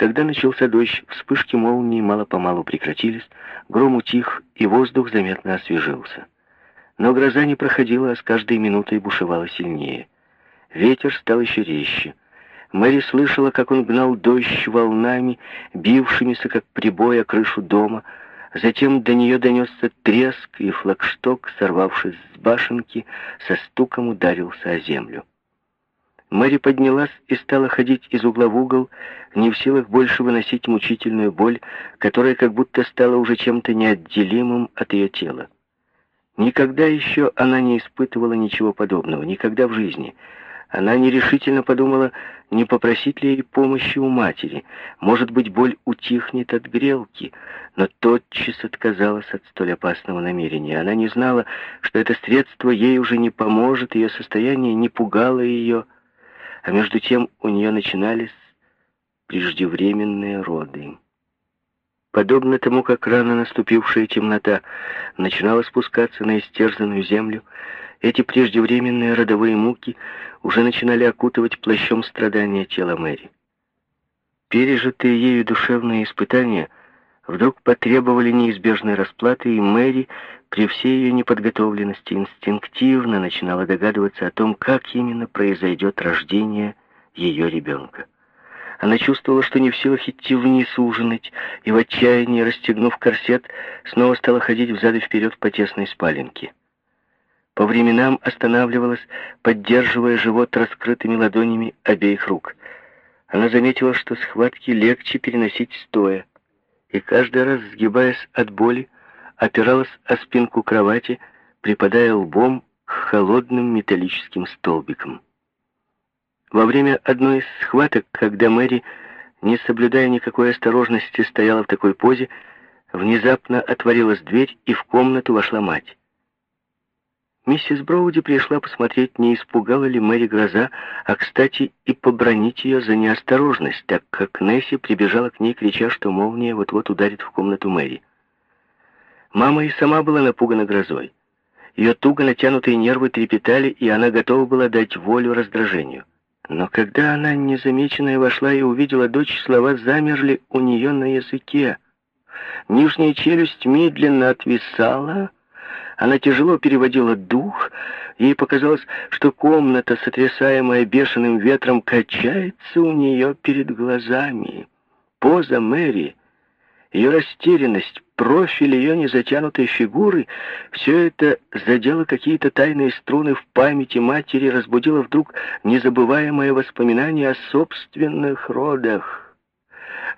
Когда начался дождь, вспышки молнии мало-помалу прекратились, гром утих, и воздух заметно освежился. Но гроза не проходила, а с каждой минутой бушевала сильнее. Ветер стал еще резче. Мэри слышала, как он гнал дождь волнами, бившимися, как прибой, о крышу дома. Затем до нее донесся треск, и флагшток, сорвавшись с башенки, со стуком ударился о землю. Мэри поднялась и стала ходить из угла в угол, не в силах больше выносить мучительную боль, которая как будто стала уже чем-то неотделимым от ее тела. Никогда еще она не испытывала ничего подобного, никогда в жизни — она нерешительно подумала, не попросить ли ей помощи у матери. Может быть, боль утихнет от грелки, но тотчас отказалась от столь опасного намерения. Она не знала, что это средство ей уже не поможет, ее состояние не пугало ее, а между тем у нее начинались преждевременные роды. Подобно тому, как рано наступившая темнота начинала спускаться на истерзанную землю, эти преждевременные родовые муки уже начинали окутывать плащом страдания тела Мэри. Пережитые ею душевные испытания вдруг потребовали неизбежной расплаты, и Мэри, при всей ее неподготовленности, инстинктивно начинала догадываться о том, как именно произойдет рождение ее ребенка. Она чувствовала, что не в силах идти вниз ужинать, и в отчаянии, расстегнув корсет, снова стала ходить взад и вперед по тесной спаленке. По временам останавливалась, поддерживая живот раскрытыми ладонями обеих рук. Она заметила, что схватки легче переносить стоя, и каждый раз, сгибаясь от боли, опиралась о спинку кровати, припадая лбом к холодным металлическим столбикам. Во время одной из схваток, когда Мэри, не соблюдая никакой осторожности, стояла в такой позе, внезапно отворилась дверь, и в комнату вошла мать. Миссис Броуди пришла посмотреть, не испугала ли Мэри гроза, а, кстати, и побронить ее за неосторожность, так как Несси прибежала к ней, крича, что молния вот-вот ударит в комнату Мэри. Мама и сама была напугана грозой. Ее туго натянутые нервы трепетали, и она готова была дать волю раздражению. Но когда она, незамеченная, вошла и увидела дочь, слова замерли у нее на языке. Нижняя челюсть медленно отвисала, она тяжело переводила дух, ей показалось, что комната, сотрясаемая бешеным ветром, качается у нее перед глазами. Поза Мэри, ее растерянность, профиль ее незатянутой фигуры — все это задело какие-то тайные струны в памяти матери, разбудило вдруг незабываемое воспоминание о собственных родах.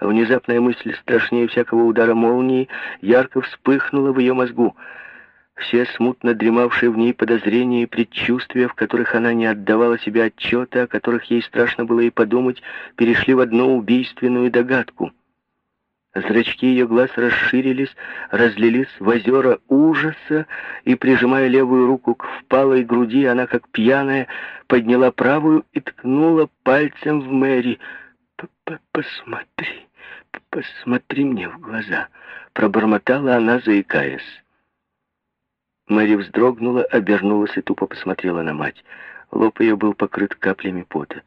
Внезапная мысль, страшнее всякого удара молнии, ярко вспыхнула в ее мозгу — все смутно дремавшие в ней подозрения и предчувствия, в которых она не отдавала себе отчета, о которых ей страшно было и подумать, перешли в одну убийственную догадку. Зрачки ее глаз расширились, разлились в озера ужаса, и, прижимая левую руку к впалой груди, она, как пьяная, подняла правую и ткнула пальцем в Мэри. «Посмотри, посмотри мне в глаза», — пробормотала она, заикаясь. Мэри вздрогнула, обернулась и тупо посмотрела на мать. Лоб ее был покрыт каплями пота.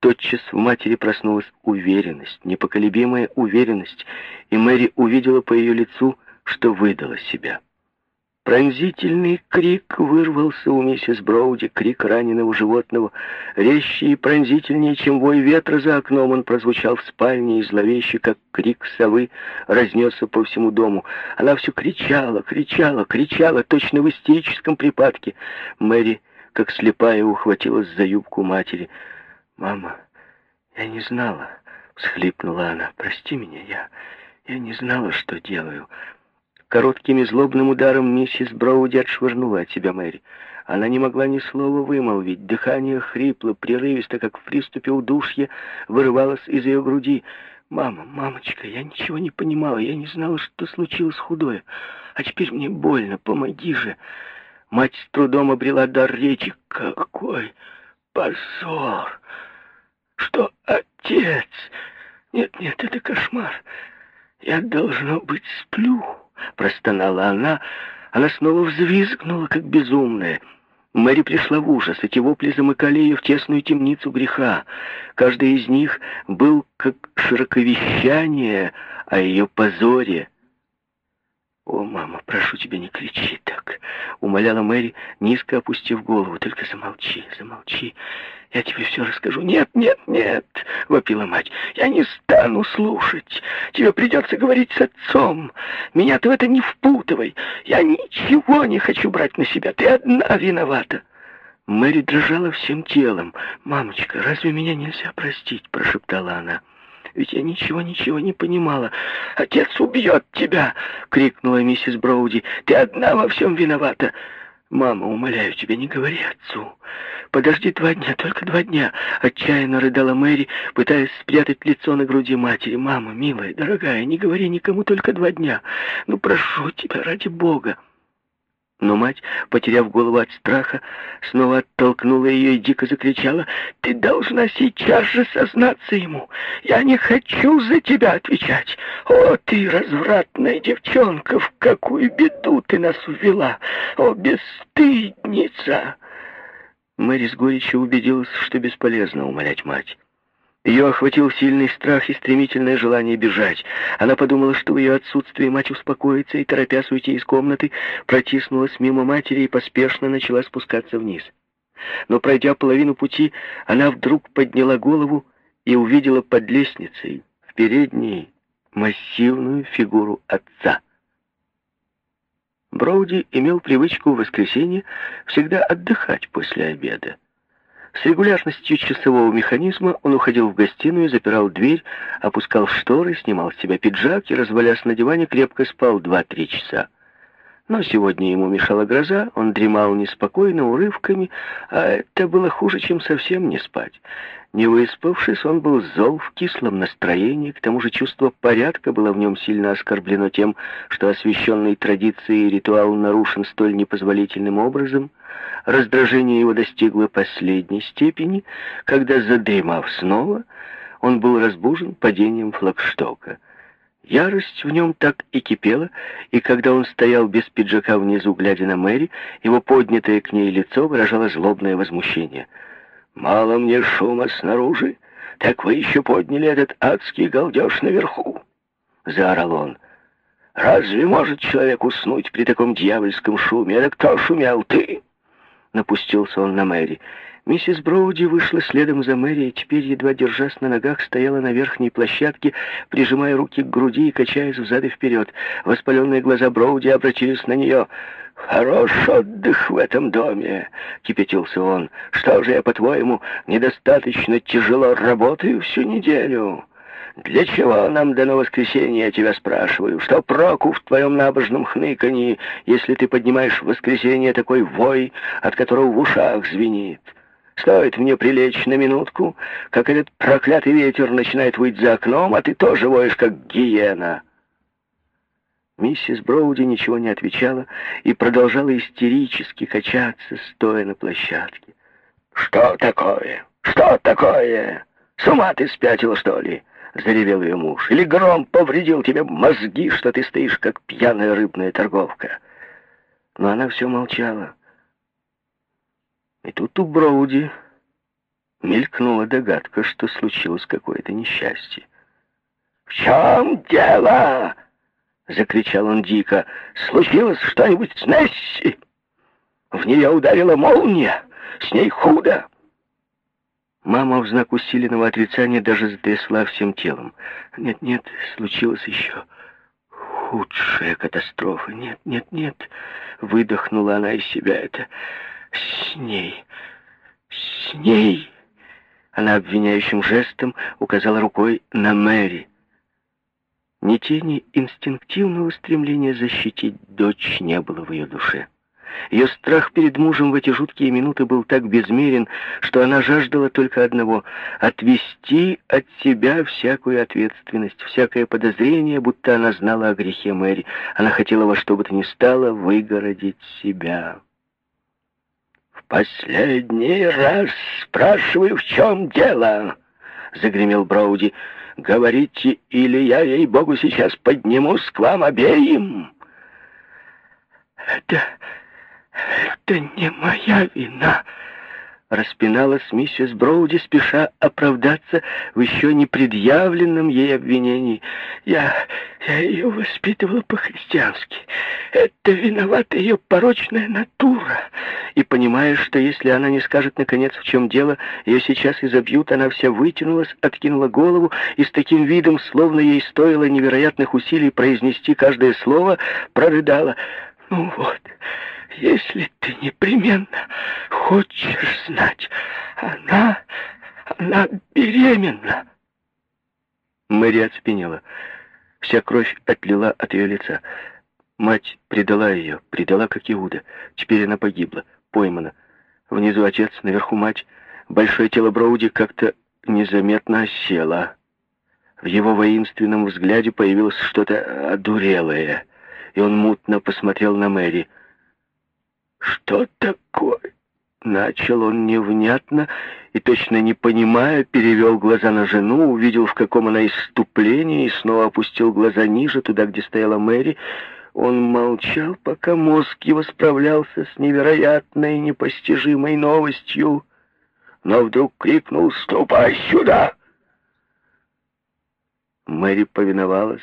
Тотчас в матери проснулась уверенность, непоколебимая уверенность, и Мэри увидела по ее лицу, что выдала себя. Пронзительный крик вырвался у миссис Броуди, крик раненого животного. Резче и пронзительнее, чем вой ветра за окном, он прозвучал в спальне, и зловеще, как крик совы, разнесся по всему дому. Она все кричала, кричала, кричала, точно в истерическом припадке. Мэри, как слепая, ухватилась за юбку матери. «Мама, я не знала», — всхлипнула она. «Прости меня, я... я не знала, что делаю». Коротким и злобным ударом миссис Броуди отшвырнула от себя Мэри. Она не могла ни слова вымолвить. Дыхание хрипло, прерывисто, как в приступе удушья, вырывалось из ее груди. «Мама, мамочка, я ничего не понимала. Я не знала, что случилось худое. А теперь мне больно. Помоги же!» Мать с трудом обрела дар речи. «Какой позор! Что отец? Нет, нет, это кошмар. Я, должно быть, сплю». Простонала она. Она снова взвизгнула, как безумная. Мэри пришла в ужас. Эти вопли замыкали ее в тесную темницу греха. Каждый из них был как широковещание о ее позоре. «О, мама, прошу тебя, не кричи так!» — умоляла Мэри, низко опустив голову. «Только замолчи, замолчи. Я тебе все расскажу». «Нет, нет, нет!» — вопила мать. «Я не стану слушать. Тебе придется говорить с отцом. Меня ты в это не впутывай. Я ничего не хочу брать на себя. Ты одна виновата». Мэри дрожала всем телом. «Мамочка, разве меня нельзя простить?» — прошептала она. Ведь я ничего-ничего не понимала. «Отец убьет тебя!» — крикнула миссис Броуди. «Ты одна во всем виновата!» «Мама, умоляю тебя, не говори отцу. Подожди два дня, только два дня!» Отчаянно рыдала Мэри, пытаясь спрятать лицо на груди матери. «Мама, милая, дорогая, не говори никому только два дня. Ну, прошу тебя, ради Бога!» Но мать, потеряв голову от страха, снова оттолкнула ее и дико закричала, «Ты должна сейчас же сознаться ему! Я не хочу за тебя отвечать! О, ты, развратная девчонка, в какую беду ты нас ввела! О, бесстыдница!» Мэри с горечью убедилась, что бесполезно умолять мать. Ее охватил сильный страх и стремительное желание бежать. Она подумала, что в ее отсутствии мать успокоится, и, торопясь уйти из комнаты, протиснулась мимо матери и поспешно начала спускаться вниз. Но, пройдя половину пути, она вдруг подняла голову и увидела под лестницей в передней массивную фигуру отца. Броуди имел привычку в воскресенье всегда отдыхать после обеда. С регулярностью часового механизма он уходил в гостиную, запирал дверь, опускал шторы, снимал с себя пиджак и, развалясь на диване, крепко спал два-три часа. Но сегодня ему мешала гроза, он дремал неспокойно, урывками, а это было хуже, чем совсем не спать. Не выспавшись, он был зол, в кислом настроении, к тому же чувство порядка было в нем сильно оскорблено тем, что освященный традицией ритуал нарушен столь непозволительным образом. Раздражение его достигло последней степени, когда, задремав снова, он был разбужен падением флагштока. Ярость в нем так и кипела, и когда он стоял без пиджака внизу, глядя на Мэри, его поднятое к ней лицо выражало злобное возмущение — Мало мне шума снаружи, так вы еще подняли этот адский галдеж наверху!» — заорал он. «Разве может человек уснуть при таком дьявольском шуме? Это кто шумел? Ты?» Напустился он на Мэри. Миссис Броуди вышла следом за Мэри и теперь, едва держась на ногах, стояла на верхней площадке, прижимая руки к груди и качаясь взад и вперед. Воспаленные глаза Броуди обратились на нее. «Хорош отдых в этом доме», — кипятился он. «Что же я, по-твоему, недостаточно тяжело работаю всю неделю?» «Для чего нам дано воскресенье, я тебя спрашиваю? Что проку в твоем набожном хныканье, если ты поднимаешь в воскресенье такой вой, от которого в ушах звенит? Стоит мне прилечь на минутку, как этот проклятый ветер начинает выть за окном, а ты тоже воешь, как гиена». Миссис Броуди ничего не отвечала и продолжала истерически качаться, стоя на площадке. «Что такое? Что такое? С ума ты спятила, что ли?» — заревел ее муж. «Или гром повредил тебе мозги, что ты стоишь, как пьяная рыбная торговка?» Но она все молчала. И тут у Броуди мелькнула догадка, что случилось какое-то несчастье. «В чем дело?» Закричал он дико. «Случилось что-нибудь с Несси? В нее ударила молния. С ней худо!» Мама в знак усиленного отрицания даже затрясла всем телом. «Нет, нет, случилось еще худшая катастрофа. Нет, нет, нет!» Выдохнула она из себя это. «С ней! С ней!» Она обвиняющим жестом указала рукой на Мэри. Ни тени инстинктивного стремления защитить дочь не было в ее душе. Ее страх перед мужем в эти жуткие минуты был так безмерен, что она жаждала только одного — отвести от себя всякую ответственность, всякое подозрение, будто она знала о грехе Мэри. Она хотела во что бы то ни стало выгородить себя. «В последний раз спрашиваю, в чем дело?» — загремел Броуди. Говорите, или я, ей-богу, сейчас поднимусь к вам обеим. Это... «Это не моя вина!» Распиналась миссис Броуди, спеша оправдаться в еще не предъявленном ей обвинении. «Я, я ее воспитывала по-христиански. Это виновата ее порочная натура. И понимая, что если она не скажет, наконец, в чем дело, ее сейчас изобьют, она вся вытянулась, откинула голову и с таким видом, словно ей стоило невероятных усилий произнести каждое слово, прорыдала. «Ну вот...» Если ты непременно хочешь знать, она... она беременна. Мэри оцепенела. Вся кровь отлила от ее лица. Мать предала ее, предала как Иуда. Теперь она погибла, поймана. Внизу отец, наверху мать. Большое тело Броуди как-то незаметно осело. В его воинственном взгляде появилось что-то одурелое, и он мутно посмотрел на Мэри — «Что такое?» Начал он невнятно и, точно не понимая, перевел глаза на жену, увидел, в каком она иступлении, и снова опустил глаза ниже, туда, где стояла Мэри. Он молчал, пока мозг его справлялся с невероятной, непостижимой новостью, но вдруг крикнул «Ступай сюда!» Мэри повиновалась.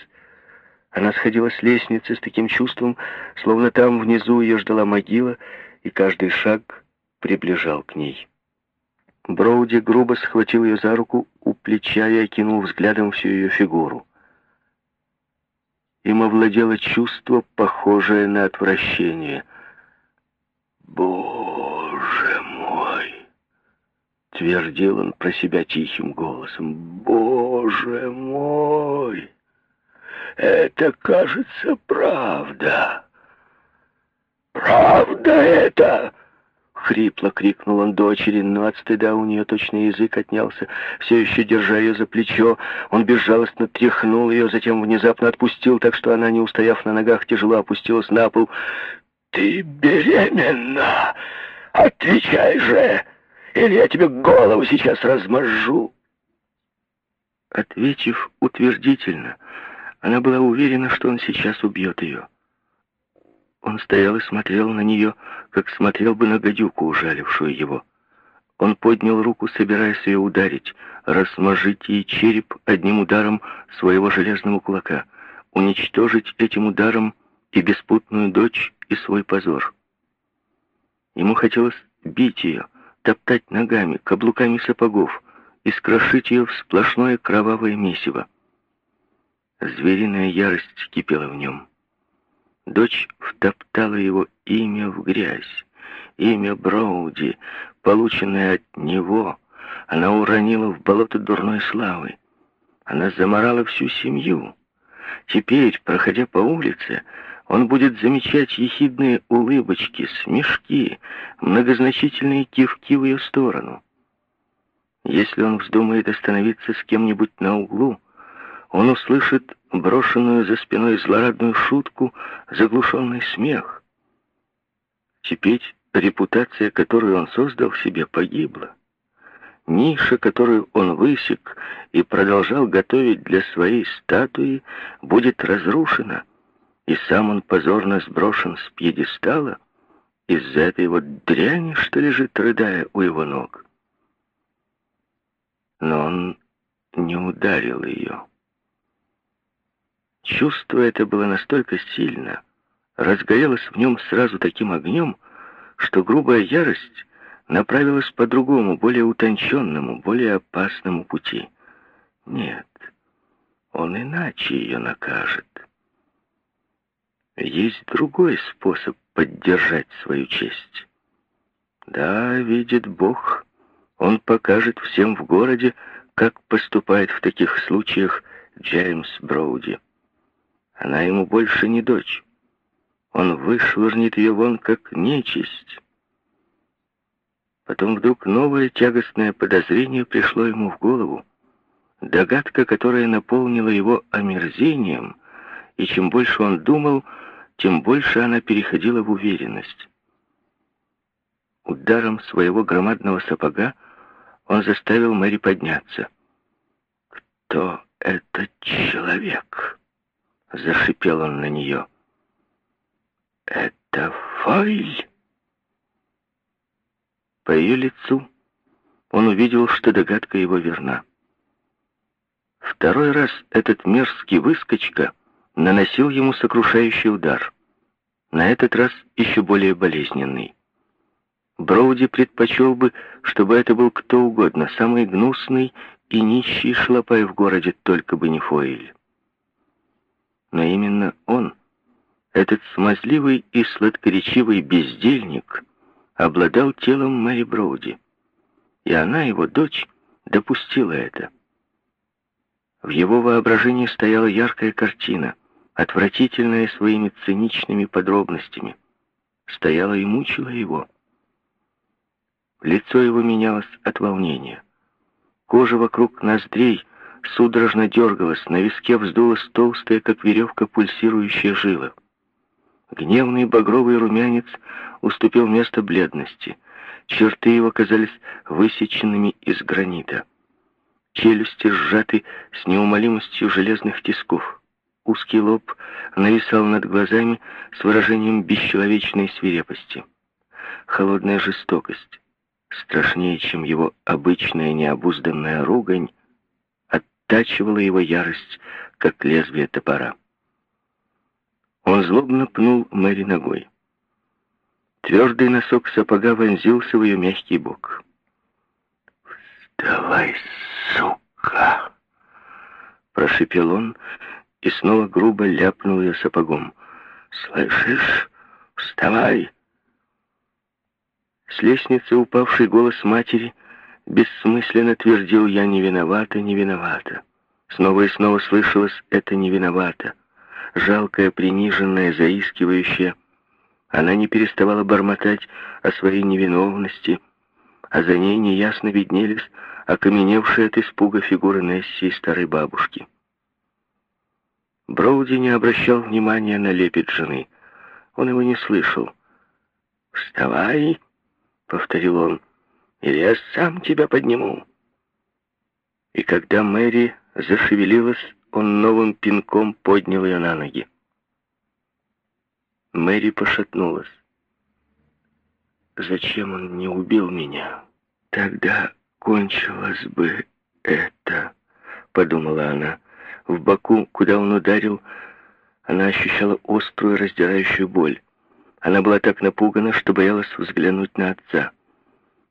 Она сходила с лестницы с таким чувством, словно там внизу ее ждала могила, и каждый шаг приближал к ней. Броуди грубо схватил ее за руку у плеча и окинул взглядом всю ее фигуру. Им овладело чувство, похожее на отвращение. «Боже мой!» — твердил он про себя тихим голосом. «Боже мой!» Это, кажется, правда. Правда это? Хрипло крикнул он дочери, но от стыда у нее точно язык отнялся. Все еще держа ее за плечо, он безжалостно тряхнул ее, затем внезапно отпустил, так что она, не устояв на ногах, тяжело опустилась на пол. «Ты беременна! Отвечай же, или я тебе голову сейчас размажу!» Ответив утвердительно, она была уверена, что он сейчас убьет ее. Он стоял и смотрел на нее, как смотрел бы на гадюку, ужалившую его. Он поднял руку, собираясь ее ударить, размажить ей череп одним ударом своего железного кулака, уничтожить этим ударом и беспутную дочь, и свой позор. Ему хотелось бить ее, топтать ногами, каблуками сапогов, и скрошить ее в сплошное кровавое месиво. Звериная ярость кипела в нем. Дочь втоптала его имя в грязь. Имя Броуди, полученное от него, она уронила в болото дурной славы. Она заморала всю семью. Теперь, проходя по улице, он будет замечать ехидные улыбочки, смешки, многозначительные кивки в ее сторону. Если он вздумает остановиться с кем-нибудь на углу, он услышит брошенную за спиной злорадную шутку, заглушенный смех. Теперь репутация, которую он создал в себе, погибла. Ниша, которую он высек и продолжал готовить для своей статуи, будет разрушена, и сам он позорно сброшен с пьедестала из-за этой вот дряни, что лежит, рыдая у его ног. Но он не ударил ее. Чувство это было настолько сильно, разгорелось в нем сразу таким огнем, что грубая ярость направилась по другому, более утонченному, более опасному пути. Нет, он иначе ее накажет. Есть другой способ поддержать свою честь. Да, видит Бог, он покажет всем в городе, как поступает в таких случаях Джеймс Броуди. Она ему больше не дочь. Он вышвырнет ее вон как нечисть. Потом вдруг новое тягостное подозрение пришло ему в голову. Догадка, которая наполнила его омерзением, и чем больше он думал, тем больше она переходила в уверенность. Ударом своего громадного сапога он заставил Мэри подняться. «Кто этот человек?» Зашипел он на нее. «Это Файль?» По ее лицу он увидел, что догадка его верна. Второй раз этот мерзкий выскочка наносил ему сокрушающий удар. На этот раз еще более болезненный. Броуди предпочел бы, чтобы это был кто угодно, самый гнусный и нищий шлопай в городе, только бы не Фоэль. Но именно он, этот смазливый и сладкоречивый бездельник, обладал телом Мэри Броуди. И она, его дочь, допустила это. В его воображении стояла яркая картина, отвратительная своими циничными подробностями. Стояла и мучила его. Лицо его менялось от волнения. Кожа вокруг ноздрей судорожно дергалась, на виске вздулась толстая, как веревка, пульсирующая жила. Гневный багровый румянец уступил место бледности. Черты его казались высеченными из гранита. Челюсти сжаты с неумолимостью железных тисков. Узкий лоб нависал над глазами с выражением бесчеловечной свирепости. Холодная жестокость, страшнее, чем его обычная необузданная ругань, оттачивала его ярость, как лезвие топора. Он злобно пнул Мэри ногой. Твердый носок сапога вонзился в ее мягкий бок. «Вставай, сука!» Прошипел он и снова грубо ляпнул ее сапогом. «Слышишь? Вставай!» С лестницы упавший голос матери бессмысленно твердил «Я не виновата, не виновата». Снова и снова слышалось «Это не виновата» жалкая, приниженная, заискивающая. Она не переставала бормотать о своей невиновности, а за ней неясно виднелись окаменевшие от испуга фигуры Несси и старой бабушки. Броуди не обращал внимания на лепет жены. Он его не слышал. «Вставай!» — повторил он. «Или я сам тебя подниму!» И когда Мэри зашевелилась, он новым пинком поднял ее на ноги. Мэри пошатнулась. «Зачем он не убил меня? Тогда кончилось бы это», — подумала она. В боку, куда он ударил, она ощущала острую раздирающую боль. Она была так напугана, что боялась взглянуть на отца.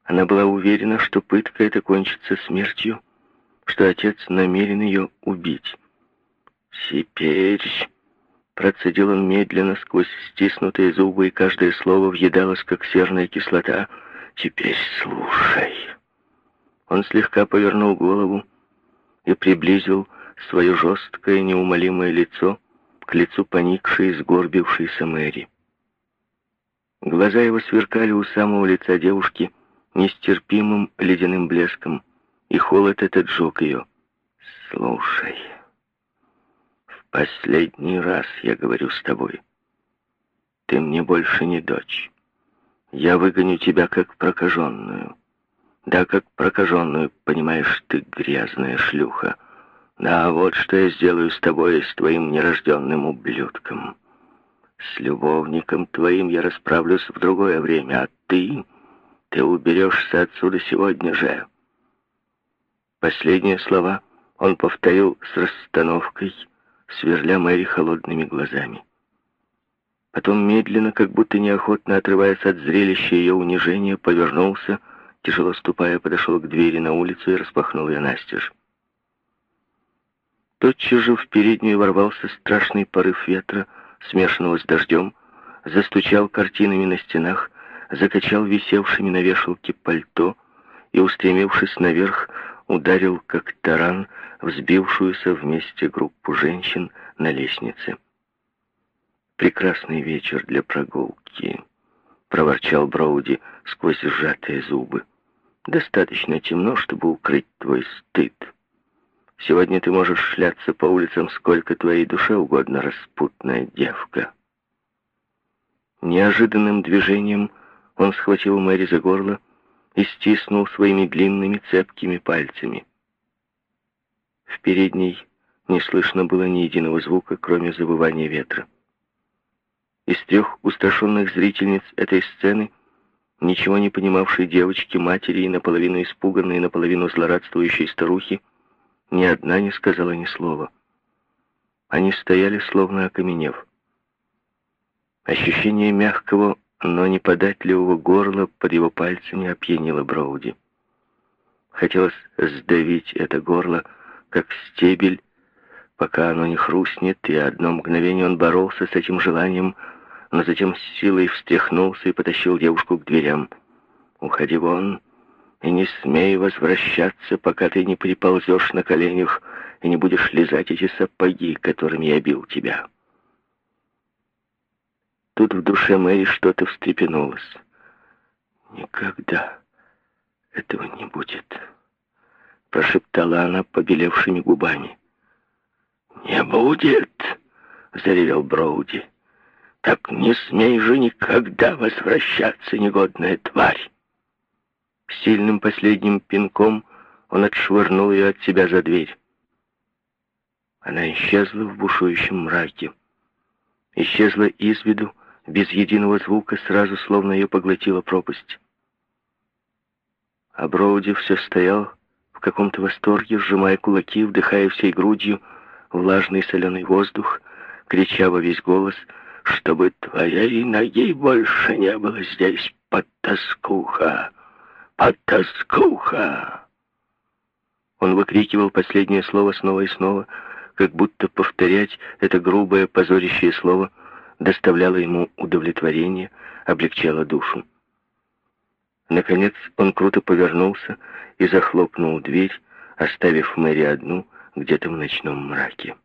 Она была уверена, что пытка эта кончится смертью, что отец намерен ее убить. «Теперь...» Процедил он медленно сквозь стиснутые зубы, и каждое слово въедалось, как серная кислота. «Теперь слушай». Он слегка повернул голову и приблизил свое жесткое, неумолимое лицо к лицу поникшей, сгорбившейся Мэри. Глаза его сверкали у самого лица девушки нестерпимым ледяным блеском, и холод этот жег ее. «Слушай». Последний раз я говорю с тобой. Ты мне больше не дочь. Я выгоню тебя как прокаженную. Да, как прокаженную, понимаешь, ты грязная шлюха. Да, вот что я сделаю с тобой и с твоим нерожденным ублюдком. С любовником твоим я расправлюсь в другое время, а ты... Ты уберешься отсюда сегодня же. Последние слова он повторил с расстановкой, сверля Мэри холодными глазами. Потом медленно, как будто неохотно отрываясь от зрелища ее унижения, повернулся, тяжело ступая, подошел к двери на улицу и распахнул ее настежь. Тотчас же в переднюю ворвался страшный порыв ветра, смешанного с дождем, застучал картинами на стенах, закачал висевшими на вешалке пальто и, устремившись наверх, ударил как таран взбившуюся вместе группу женщин на лестнице. «Прекрасный вечер для прогулки», — проворчал Броуди сквозь сжатые зубы. «Достаточно темно, чтобы укрыть твой стыд. Сегодня ты можешь шляться по улицам сколько твоей душе угодно, распутная девка». Неожиданным движением он схватил Мэри за горло и стиснул своими длинными цепкими пальцами. В передней не слышно было ни единого звука, кроме завывания ветра. Из трех устрашенных зрительниц этой сцены ничего не понимавшей девочки, матери и наполовину испуганной, наполовину злорадствующей старухи, ни одна не сказала ни слова. Они стояли, словно окаменев. Ощущение мягкого, но неподатливого горла под его пальцами опьянило Броуди. Хотелось сдавить это горло, как стебель, пока оно не хрустнет, и одно мгновение он боролся с этим желанием, но затем с силой встряхнулся и потащил девушку к дверям. «Уходи вон и не смей возвращаться, пока ты не приползешь на коленях и не будешь лизать эти сапоги, которыми я бил тебя». Тут в душе Мэри что-то встрепенулось. «Никогда этого не будет», — прошептала она побелевшими губами. «Не будет!» — заревел Броуди. «Так не смей же никогда возвращаться, негодная тварь!» Сильным последним пинком он отшвырнул ее от себя за дверь. Она исчезла в бушующем мраке. Исчезла из виду, без единого звука, сразу словно ее поглотила пропасть. А Броуди все стоял в каком-то восторге, сжимая кулаки, вдыхая всей грудью влажный соленый воздух, крича во весь голос, чтобы твоей ноги больше не было здесь, подтаскуха, подтаскуха. Он выкрикивал последнее слово снова и снова, как будто повторять это грубое, позорящее слово доставляло ему удовлетворение, облегчало душу. Наконец он круто повернулся и захлопнул дверь, оставив Мэри одну где-то в ночном мраке.